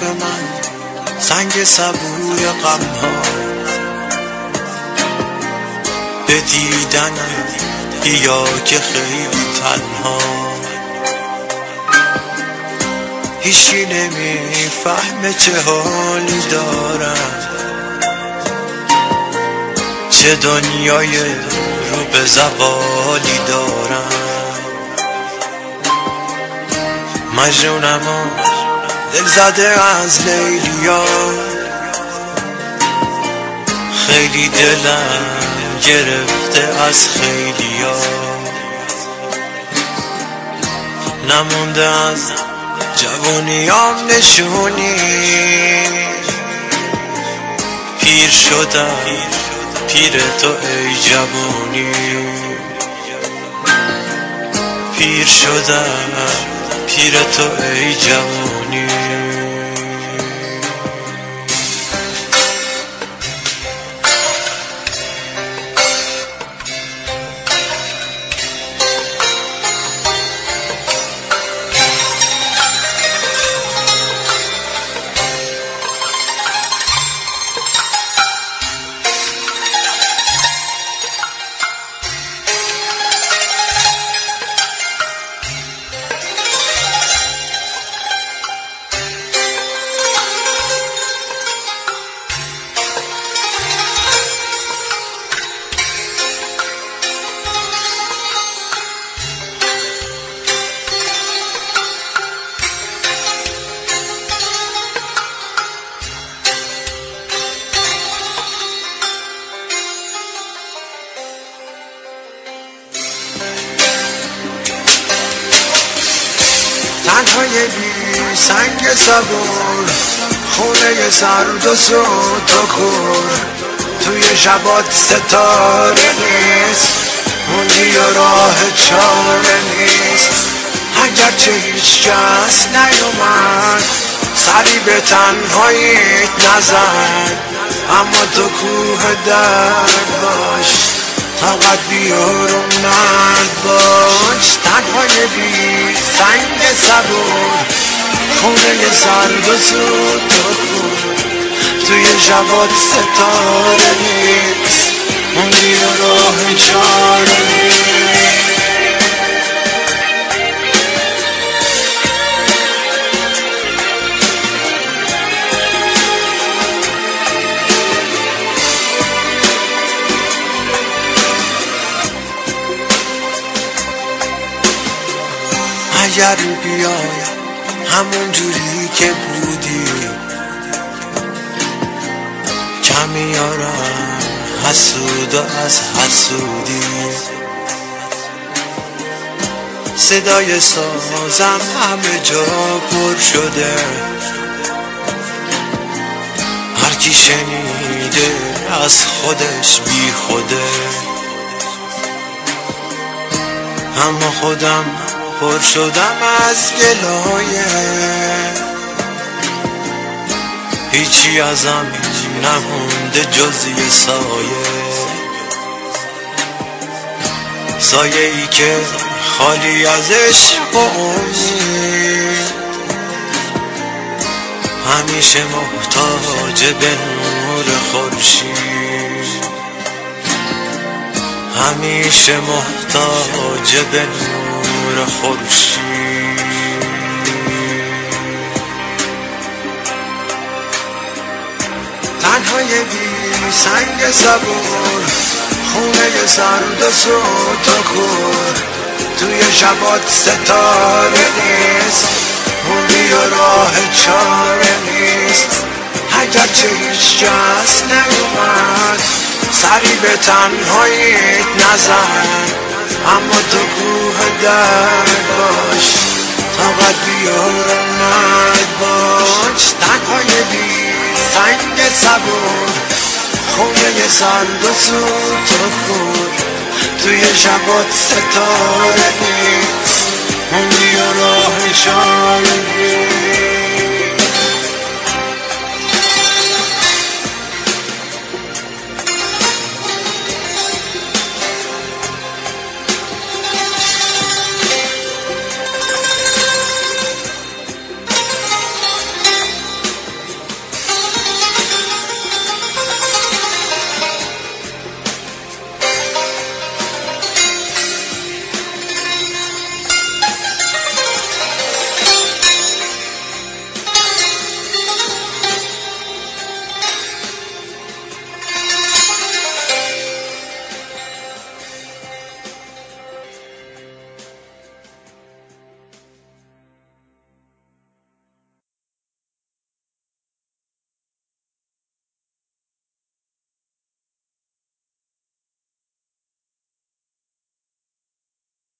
به من سنگ صبور غم ها به دیدنم بیا که خیلی تنها. هیچی نمی‌فهمه چه حالی دارم. چه دنیای رو به زوالی دارم. مجنونم و دل زده از لیلیا خیلی دلم گرفته از خیلیا نمونده از جوونیام نشونی. پیر شدم پیر تو ای جوونی پیر شدم. پیر تو ای جوونی تنهای بی سنگ صبور خونه سرد و سود و کور. توی شبات ستاره نیست موندی و راه چاره نیست. اگرچه هیچ کس نیومد سری به تنهاییت نزد. اما تو کوه درد باش. فقط بیارم مرد باش. تنهای بی سنگ صبور. خونه سرد و سود و کور توی شبات ستاره اگر بیای همون جوری که بودی کمی آرم حسود و از حسودی. صدای سازم همه جا پر شده هر کی شنیده از خودش بی خوده. اما خودم پر شدم از گلایه هیچی ازم نمونده جز یه سایه. سایه ای که خالی از عشق و امید. همیشه محتاج به نور خورشید. همیشه محتاج به نور خورشید. تنهای بی سنگ صبور خونه سرد و سود و کور. توی شبات ستاره نیست موندی و راه چاره نیست. اگرچه هیچ کس نیومد سری به تنهاییت نزن. اما تو کوه درد باش طاقت بیار مرد باش. تنهای بی سنگ صبور خونه سرد و سود و کور توی شبات ستاره نیست موندی و راه شاره نیست.